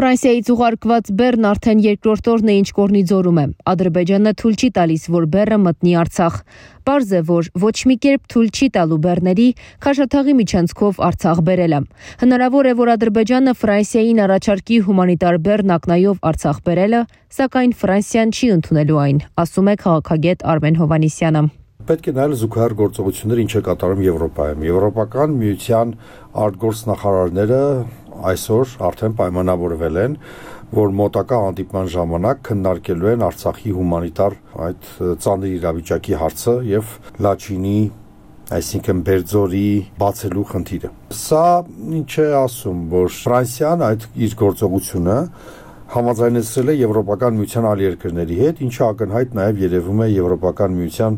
Ֆրանսիայից ուղարկված բեռն արդեն երկրորդ օրն է ինչ կորնի ձորում է։ Ադրբեջանը թույլ չի տալիս, որ բեռը մտնի Արցախ։ Պարզ է, որ ոչ մի կերպ թույլ չի տալու բեռների Քաշաթաղի միջանցքով Արցախ բերելը։ Հնարավոր է, որ Ադրբեջանը Ֆրանսիային առաջարկի հումանիտար բեռն ակնայով Արցախ բերելը, սակայն Ֆրանսիան չի ընդունելու այն, ասում է քաղաքագետ Արմեն Հովանիսյանը պետք է նայել զուգահեռ գործողությունները ինչ է կատարում Եվրոպայում։ Եվրոպական միության արտգործնախարարները այսօր արդեն պայմանավորվել են, որ մոտակա հանդիպման ժամանակ քննարկելու են Արցախի հումանիտար այդ ծանր իրավիճակի հարցը եւ Լաչինի այսինքն Բերձորի բացելու խնդիրը։ Սա ինչ է ասում, որ Ֆրանսիան այդ իր գործողությունը համաձայնեցրել է Եվրոպական միության այլ երկրների հետ, ինչը ակնհայտ նաև երևում է Եվրոպական միության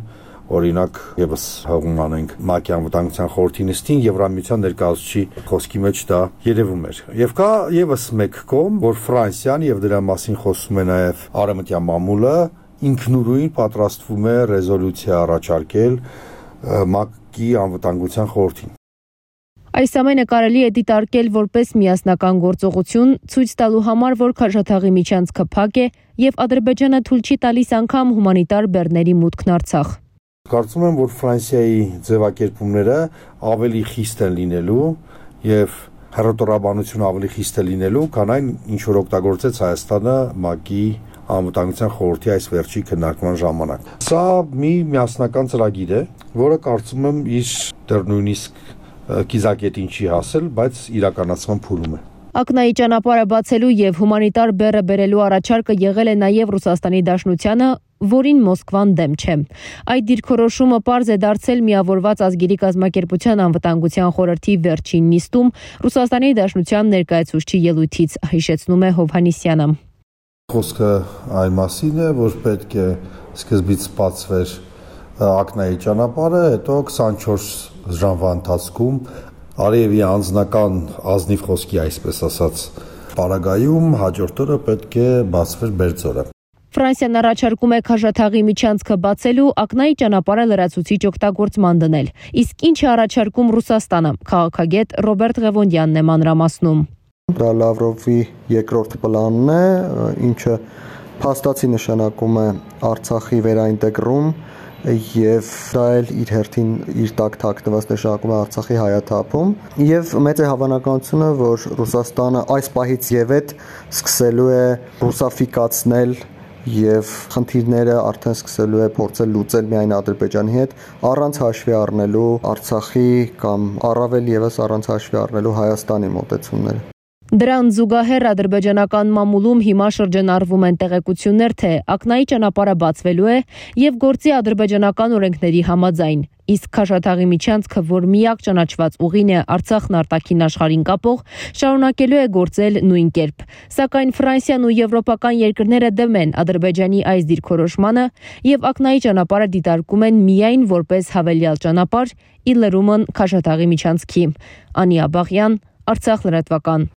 օրինակ եւս հողում անենք ՄԱԿ-ի անվտանգության խորհրդի նիստին Եվրամիության ներկայացուցիչի խոսքի մեջ դա երևում էր։ Եվ կա եւս մեկ կողմ, որ Ֆրանսիան եւ դրա մասին խոսում է նաեւ Արեմտյան մամուլը ինքնուրույն պատրաստվում է ռեզոլյուցիա առաջարկել ՄԱԿ-ի անվտանգության խորհրդին։ Այս ամենը կարելի է դիտարկել որպես միասնական գործողություն, ցույց տալու համար, որ Քաշաթաղի միջանցքը փակ է եւ Ադրբեջանը թույլ չի տալիս անգամ հումանիտար բեռների մուտքն Արցախ։ Կարծում եմ, որ Ֆրանսիայի ձևակերպումները ավելի խիստ են լինելու եւ հերոտորաբանությունը ավելի խիստ է լինելու, քան այն ինչ որ օգտագործեց Հայաստանը ՄԱԿ-ի անվտանգության խորհրդի այս վերջի քննարկման ժամանակ։ Սա մի միասնական ծրագիր է, որը կարծում եմ իր դեռ նույնիսկ կիզակետին չի հասել, բայց իրականացման փուլում է։ Ակնայի ճանապարհը բացելու եւ հումանիտար բեռը բերելու առաջարկը եղել է նաեւ Ռուսաստանի Դաշնությանը, որին Մոսկվան դեմ չէ։ Այդ դիրքորոշումը པարզ է դարձել միավորված ազգերի կազմակերպության անվտանգության խորհրդի վերջին նիստում Ռուսաստանի Դաշնության ներկայացուցչի ելույթից հիշեցնում է Հովհանիսյանը։ Խոսքը այն մասին է, որ պետք է սկզբից բացվեր ակնայի ճանապարհը, հետո 24 ժամվա ընթացքում Արիևի անձնական ազնիվ խոսքի այսպես ասած Պարագայում հաջորդ օրը պետք է բացվեր Բերձորը։ Ֆրանսիան առաջարկում է Քաշաթաղի միջանցքը բացելու ակնայի ճանապարհը լրացուցիչ օգտագործման դնել։ Իսկ ինչ է առաջարկում Ռուսաստանը։ Քաղաքագետ Ռոբերտ Ղևոնդյանն է մանրամասնում։ Դա Լավրովի երկրորդ պլանն է, ինչը փաստացի նշանակում է Արցախի վերաինտեգրում եւ դա էլ իր հերթին իր տակ թաքնված նշանակում է Արցախի հայաթափում եւ մեծ է հավանականությունը որ Ռուսաստանը այս պահից եւ այդ սկսելու է ռուսաֆիկացնել եւ խնդիրները արդեն սկսելու է փորձել լուծել միայն Ադրբեջանի հետ առանց հաշվի առնելու Արցախի կամ առավել եւս առանց հաշվի առնելու Հայաստանի մոտեցումները Դրան զուգահեռ ադրբեջանական մամուլում հիմա շրջանառվում են տեղեկություններ, թե ակնայի ճանապարհը բացվելու է եւ գործի ադրբեջանական օրենքների համաձայն։ Իսկ Քաշաթաղի միջանցքը, որ միակ ճանաչված ուղին է Արցախն արտաքին աշխարհին կապող, շարունակելու է գործել նույն կերպ։ Սակայն Ֆրանսիան ու եվրոպական երկրները դեմ են Ադրբեջանի այս դիրքորոշմանը եւ ակնայի ճանապարհը դիտարկում են միայն որպես հավելյալ ճանապարհ՝ ի լրումն Քաշաթաղի միջանցքի։ Անի Աբաղյան, Արցախ լրատվական։